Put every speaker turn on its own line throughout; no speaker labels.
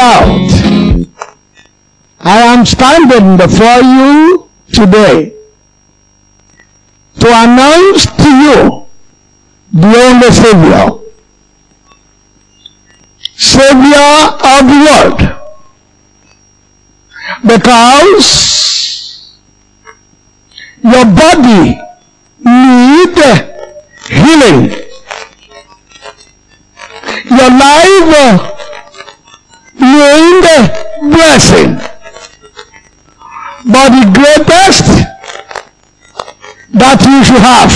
doubt, I am standing before you today to announce to you the only Savior, Savior of the world. Because your body need healing. Your life blessing. But the greatest that you should have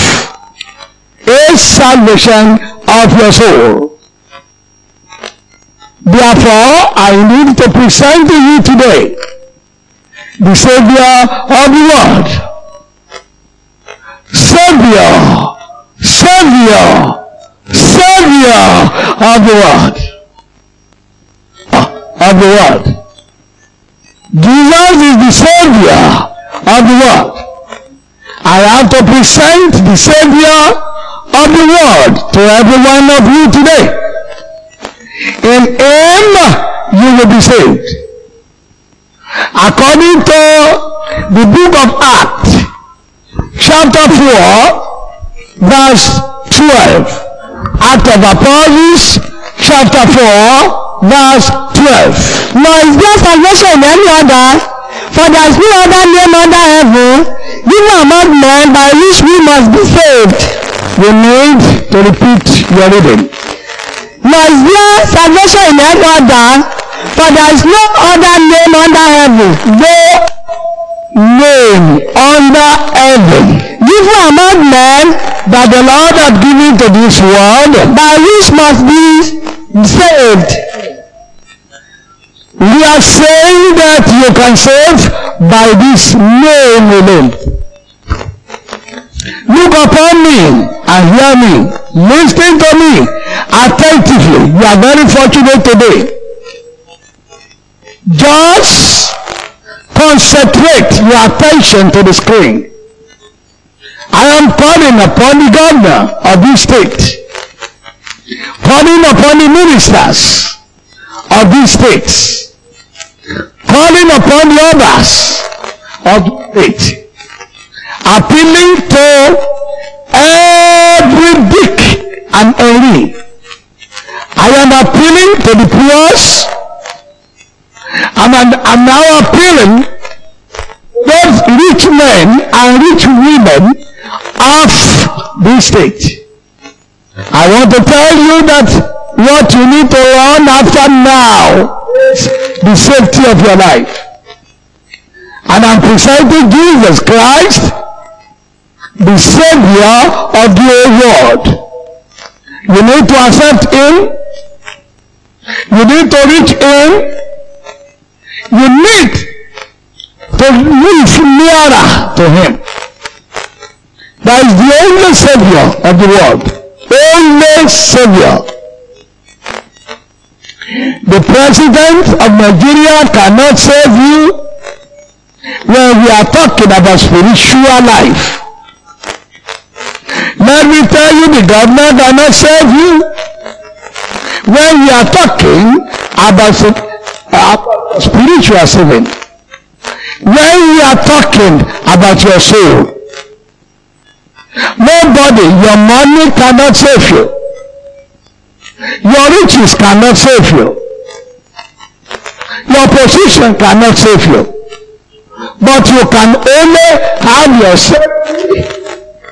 is salvation of your soul. Therefore, I need to present to you today the Savior of the world. Savior, Savior, Savior of the world. Ah, of the world. Jesus is the Savior of the world. I have to present the Savior of the world to every one of you today. In Him you will be saved. According to the book of Acts, chapter 4, verse 12. Act of Apostles, chapter 4, verse 12.
Nor is there salvation in any other, for there is no other name under heaven given among men by which we must be saved.
We need to repeat your reading.
Nor is there salvation in any other, for there is no other name under heaven
No name under heaven
given among men
that the Lord hath given to this world
by which must be saved.
We are saying that you can save by this name alone. Look upon me and hear me. Listen to me attentively. You are very fortunate today. Just concentrate your attention to the screen. I am calling upon the governor of this state, calling upon the ministers of these states, calling the others of state, appealing to every Dick and Henry. I am appealing to the poor. I'm, I'm now appealing those rich men and rich women of this state. I want to tell you that what you need to run after now is the safety of your life. And I'm presenting Jesus Christ, the Savior of the whole world. You need to accept Him. You need to reach Him. You need to move nearer to Him. That is the only Savior of the world. Only Savior. The President of Nigeria cannot save you when we are talking about spiritual life. Let me tell you, the governor cannot save you when we are talking about uh, spiritual saving. When we are talking about your soul, nobody, your money cannot save you. Your riches cannot save you. Your position cannot save you. But you can only have yourself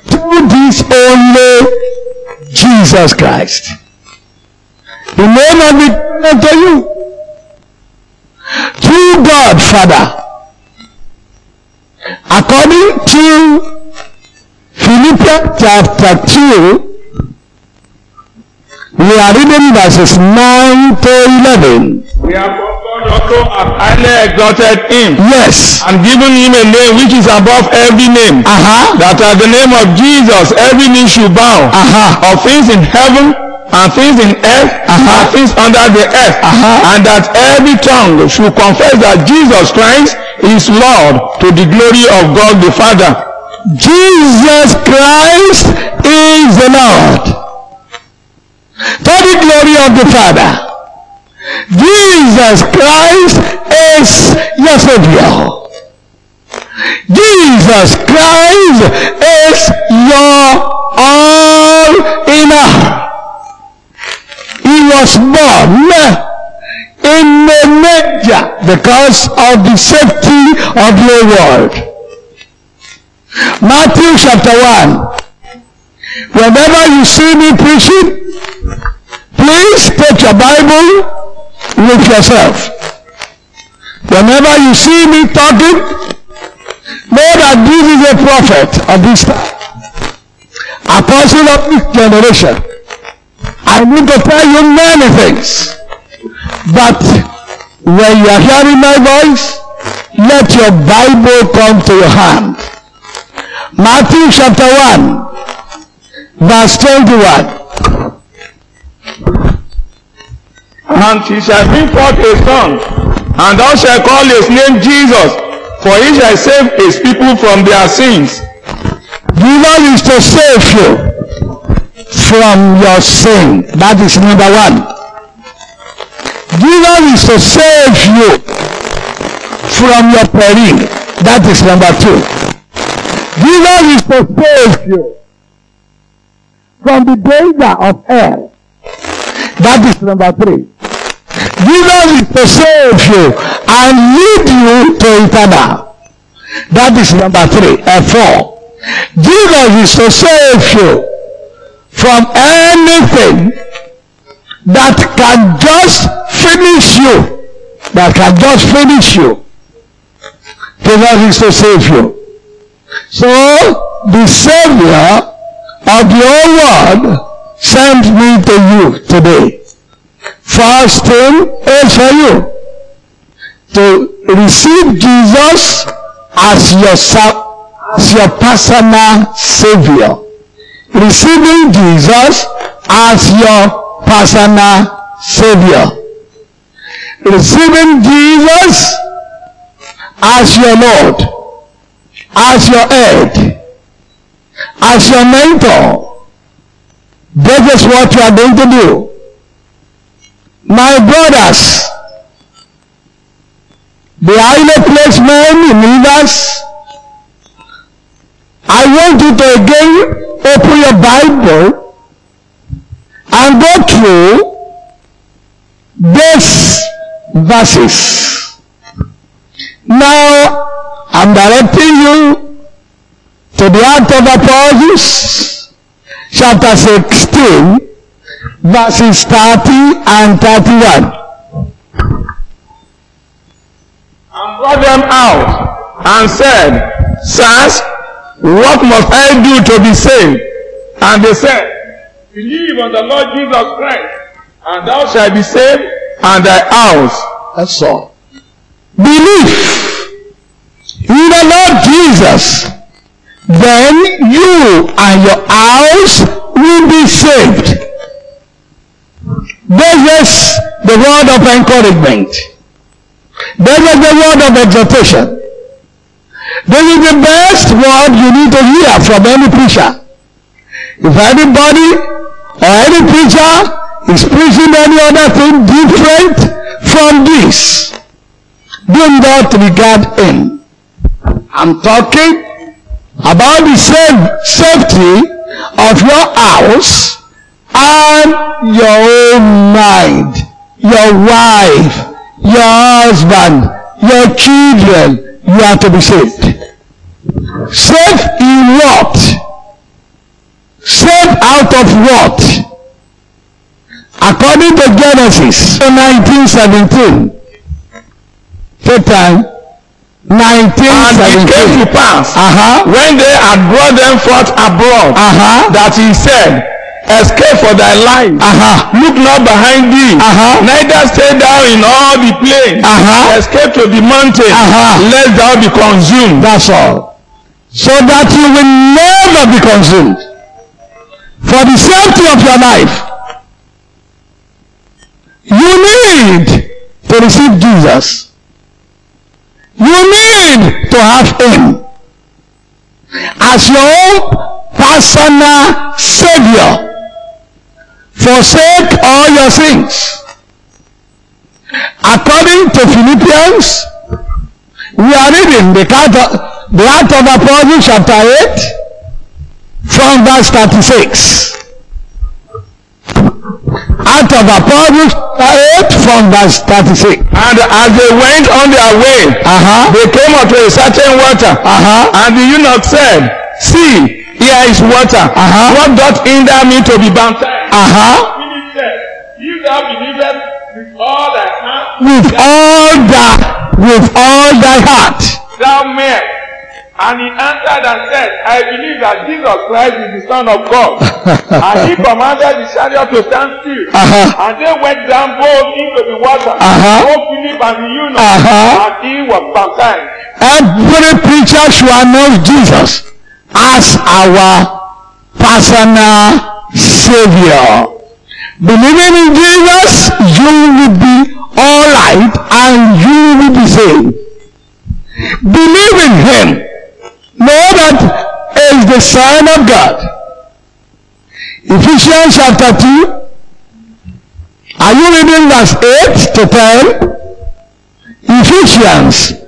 through this only Jesus Christ. The name of it to you. Through God, Father. According to Philippians chapter 2, we are reading verses 9 to 11.
We have God also have highly exalted him
Yes.
and given him a name which is above every name.
Uh-huh.
That at the name of Jesus every knee should bow
Uh-huh.
of things in heaven and things in earth
Uh-huh.
and things under the earth
Uh-huh.
and that every tongue should confess that Jesus Christ is Lord to the glory of God the Father.
Jesus Christ is the Lord. To the glory of the Father. Jesus Christ is your Savior. Jesus Christ is your all in all. He was born in a manger because of the safety of the world. Matthew chapter 1. Whenever you see me preaching, please take your Bible with yourself. Whenever you see me talking, know that this is a prophet of this time. Apostle of this generation. I need to tell you many things. But when you are hearing my voice, let your Bible come to your hand. Matthew chapter 1, verse 21.
And he shall bring forth a son, and thou shalt call his name Jesus, for he shall save his people from their sins.
Jesus is to save you from your sin. That is number one. Jesus is to save you from your peril. That is number two. Jesus is to save you from the danger of hell. That is number three. Jesus is to save you and lead you to eternal. That is number three. And four. Jesus is to save you from anything that can just finish you. That can just finish you. Jesus is to save you. So, the Savior of the whole world sent me to you today. First thing you to receive Jesus as your, as your personal Savior. Receiving Jesus as your personal Savior. Receiving Jesus as your Lord, as your head, as your mentor. That is what you are going to do. My brothers, the highly placed men in leaders, I want you to again open your Bible and go through these verses. Now, I'm directing you to the Act of Apostles, chapter 16, verses 30 and 31.
And brought them out, and said, Sirs, what must I do to be saved? And they said, Believe on the Lord Jesus Christ, and thou shalt be saved, and thy house.
That's all. Believe in the Lord Jesus, then you and your house will be saved. This is the word of encouragement. This is the word of exhortation. This is the best word you need to hear from any preacher. If anybody or any preacher is preaching any other thing different from this, do not regard him. I'm talking about the same safety of your house and your own mind, your wife, your husband, your children, you are to be saved. Saved in what? Saved out of what? According to Genesis 1917. Take time.
And it came to pass,
Uh-huh.
when they had brought them forth abroad,
Uh-huh.
that he said, Escape for thy life.
Uh-huh.
Look not behind thee,
Uh-huh.
neither stay thou in all the plain.
Uh-huh.
Escape to the mountain,
Uh-huh.
lest thou be consumed.
That's all. So that you will never be consumed. For the safety of your life, you need to receive Jesus. You need to have Him as your own personal Savior. Forsake all your sins. According to Philippians, we are reading the the Act of Apostles chapter 8 from verse 36. Act of Apostles chapter 8 from verse 36.
And as they went on their way,
Uh-huh.
they came unto a certain water.
Uh-huh.
And the eunuch said, See, here is water.
Uh-huh.
What doth hinder me to be baptized?
Uh-huh.
Philip said, If thou believest with all thy heart,
With all thy, with all thy heart.
thou mayest. And he answered and said, I believe that Jesus Christ is the Son of God. and he commanded the chariot to stand still.
Uh-huh.
And they went down both into the water.
Uh-huh.
Both Philip and the eunuch.
Uh-huh.
And he was baptized.
Every preacher should announce Jesus as our personal Savior. Believing in Jesus, you will be alright and you will be saved. Believe in Him. Know that He is the Son of God. Ephesians chapter 2. Are you reading verse 8 to 10? Ephesians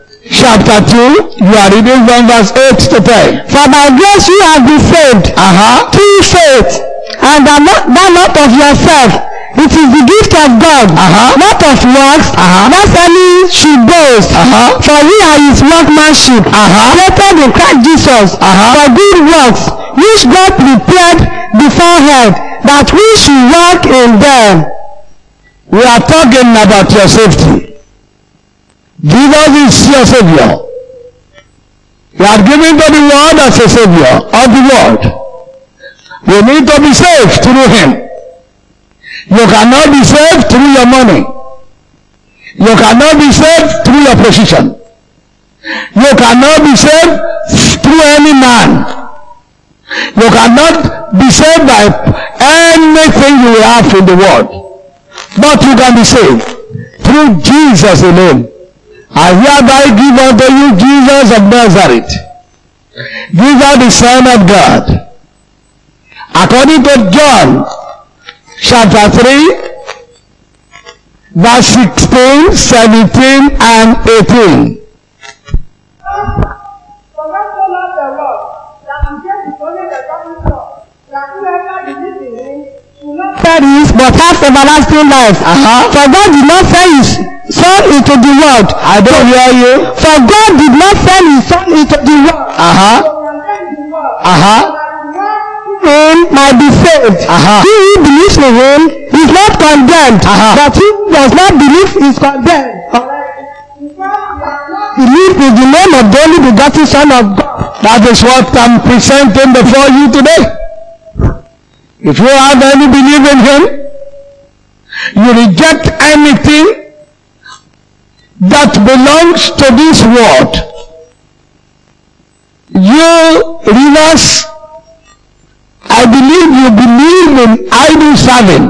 chapter 2, you are reading from verse 8 to 10.
For by grace you have been saved
Uh-huh.
through faith, and that not, that not of yourself. It is the gift of God,
Uh-huh.
not of works,
Uh-huh.
lest any should boast.
Uh-huh.
For we are his workmanship,
Uh-huh.
created in Christ Jesus,
Uh-huh.
for good works, which God prepared beforehand, that we should walk in them.
We are talking about your safety. Jesus is your Savior. You are given the world as a Savior of the world. You need to be saved through Him. You cannot be saved through your money. You cannot be saved through your position. You cannot be saved through any man. You cannot be saved by anything you have in the world. But you can be saved through Jesus alone. I hereby give unto you Jesus of Nazareth. Jesus the Son of God. According to John chapter 3, verse 16, 17, and 18.
For God so loved the world that he gave his only begotten Son, that whoever believes in him should not
perish but have everlasting life.
Uh-huh.
For God did not send his Son into the world.
I don't hear you.
For God did not send his Son into the world.
Uh-huh.
to condemn the world,
Uh-huh.
but that the world
Him might be saved.
Uh-huh.
He who believes in him is not condemned.
Uh-huh.
But he does not believe is condemned.
because he has not
Believe in the name of the only begotten Son of God.
That is what I'm presenting before you today. If you have any belief in Him, you reject anything that belongs to this world. You realize, I believe you believe in idol serving.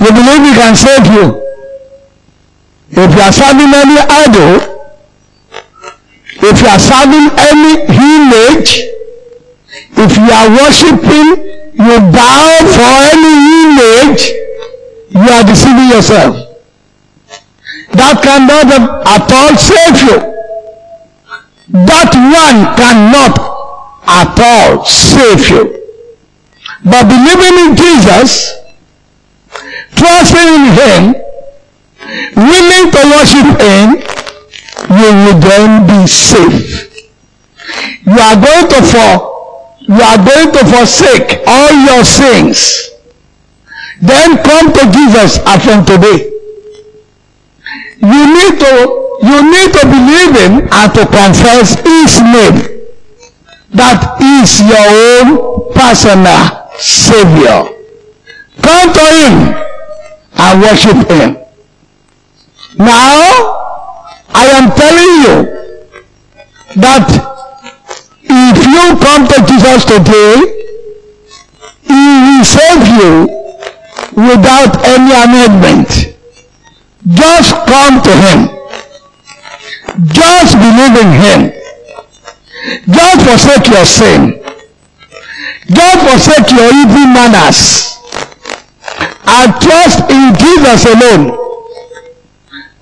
You believe He can save you. If you are serving any idol, if you are serving any image, if you are worshiping, you bow for any image, you are deceiving yourself. That cannot at all save you. That one cannot at all save you. But believing in Jesus, trusting in Him, willing to worship Him, you will then be safe. You are going to for, you are going to forsake all your sins. Then come to Jesus from today. You need to, you need to believe Him and to confess His name. That is your own personal Savior. Come to Him and worship Him. Now, I am telling you that if you come to Jesus today, He will save you without any amendment. Just come to Him. Just believe in Him. Just forsake your sin. Just forsake your evil manners. And trust in Jesus alone.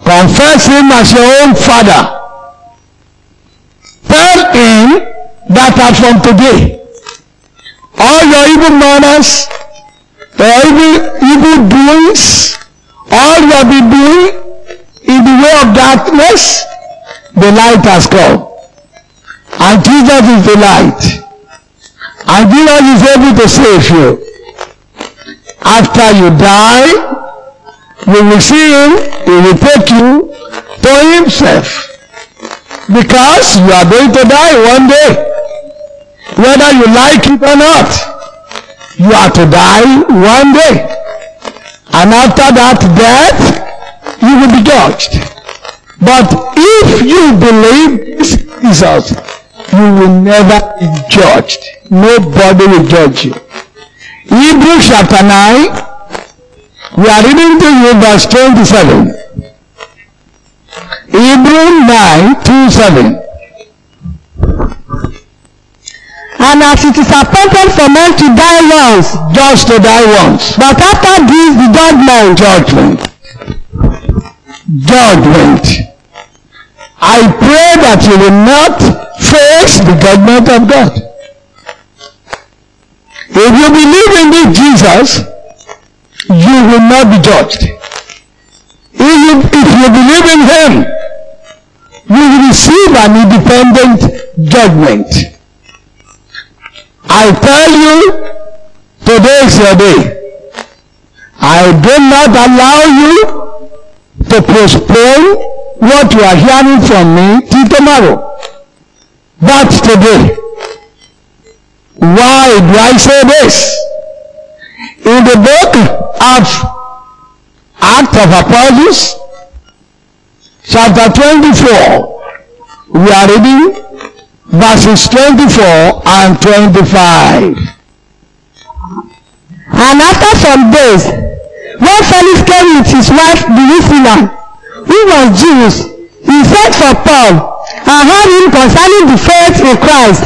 Confess him as your own father. Tell him that from today, all your evil manners, your evil, evil doings, all you have been doing in the way of darkness, the light has come. And Jesus is the light. And Jesus is able to save you. After you die, you will see him, he will take you to himself. Because you are going to die one day. Whether you like it or not, you are to die one day. And after that death, you will be judged. But if you believe Jesus, you will never be judged. Nobody will judge you. Hebrews chapter 9, we are reading to you verse 27. Hebrew 9, 2, 7.
And as it is appointed for men to die once,
Just to die once.
but after this the judgment.
Judgment. Judgment. I pray that you will not face the judgment of God. If you believe in this Jesus, you will not be judged. If you, if you believe in Him, you will receive an independent judgment. I tell you, today is your day. I do not allow you to postpone what you are hearing from me till tomorrow. But today, why do I say this? In the book of Act of Apostles, chapter 24, we are reading verses 24 and 25.
And after some days, when Felix came with his wife Drusilla, who was Jews, he sent for Paul and heard him concerning the faith in Christ.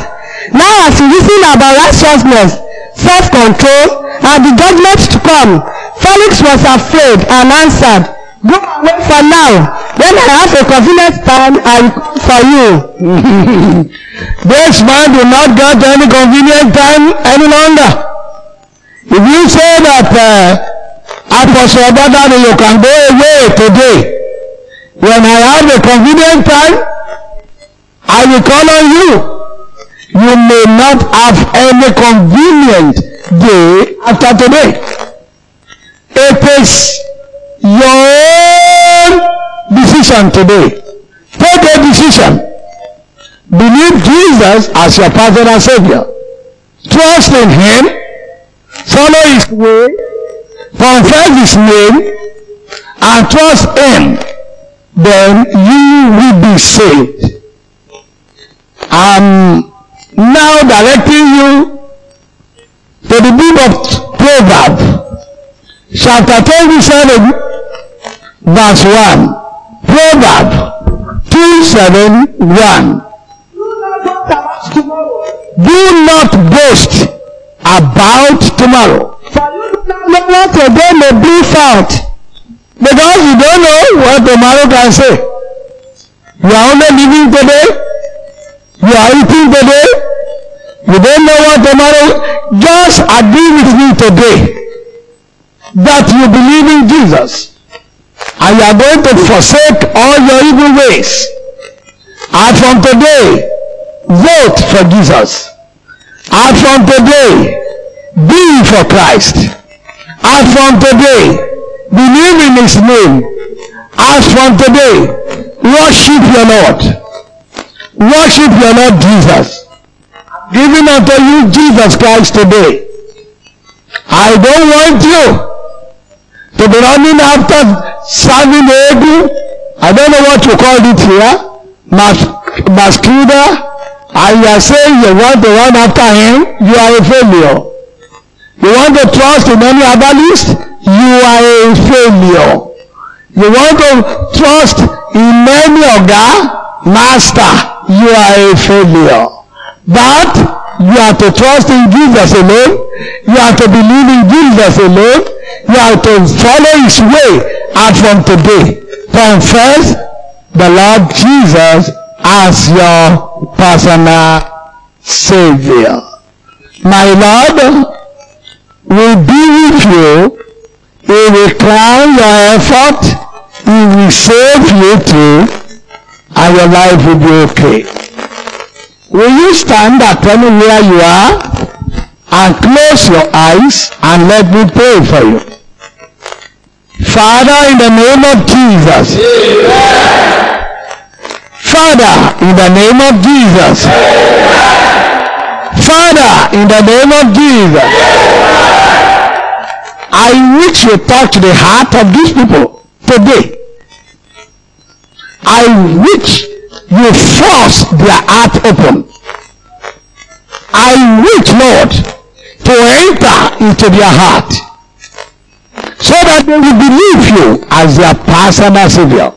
Now as he reasoned about righteousness, self-control, and the judgment to come, Felix was afraid and answered, Go away for now. When I have a convenient time, I will for you.
this man do not get any convenient time any longer. If you say that uh, Apostle Obadani, you can go away today, when I have a convenient time, I will call on you. You may not have any convenient day after today. It is your own decision today. Take a decision. Believe Jesus as your personal Savior. Trust in Him. Follow His way. Confess His name. And trust Him. Then you will be saved. I'm now directing you to the book of Proverbs, chapter 27, verse 1. Proverbs 2, 7, 1.
Do not boast about tomorrow.
Not
today may be forth.
Because you don't know what tomorrow can say. You are only living today. You are eating today. You don't know what tomorrow. Just agree with me today that you believe in Jesus. And you are going to forsake all your evil ways. And from today, vote for Jesus. And from today, be for Christ. And from today, believe in his name. As from today, worship your Lord. Worship your Lord Jesus. Giving unto you Jesus Christ today. I don't want you to be running after serving. I don't know what you call it here. Mas masquerade. And you are saying you want to run after him. You are a failure. You want to trust in any other list? You are a failure. You want to trust in any oga, master? You are a failure. But you have to trust in Jesus alone. You have to believe in Jesus alone. You have to follow his way. And from today, confess the Lord Jesus as your personal Savior. My Lord will be with you. He will crown your effort. He will save you too. And your life will be okay. Will you stand at anywhere you are and close your eyes and let me pray for you? Father, in the name of Jesus. Father, in the name of Jesus. Father, in the name of Jesus. I wish you touch the heart of these people today. I wish you force their heart open. I wish, Lord, to enter into their heart that they will believe you as their personal savior.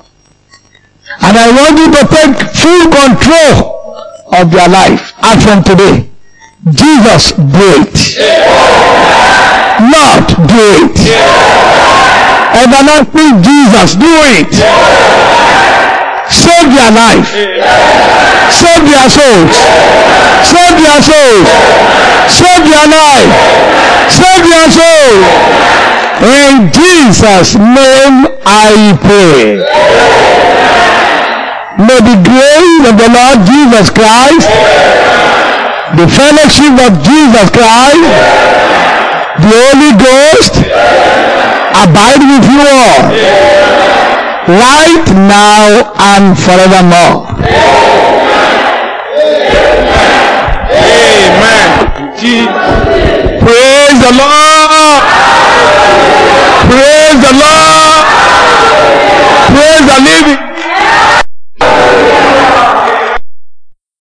And I want you to take full control of their life. And from today, Jesus, do it. Lord, do it. Everlasting Jesus, do it. Save their life. Save their souls. Save their souls. Save their life. Save their soul. In Jesus' name I pray. May the grace of the Lord Jesus Christ, the fellowship of Jesus Christ, the Holy Ghost abide with you all, right now and forevermore.
Amen. Praise the Lord. Praise the Lord. Praise the living.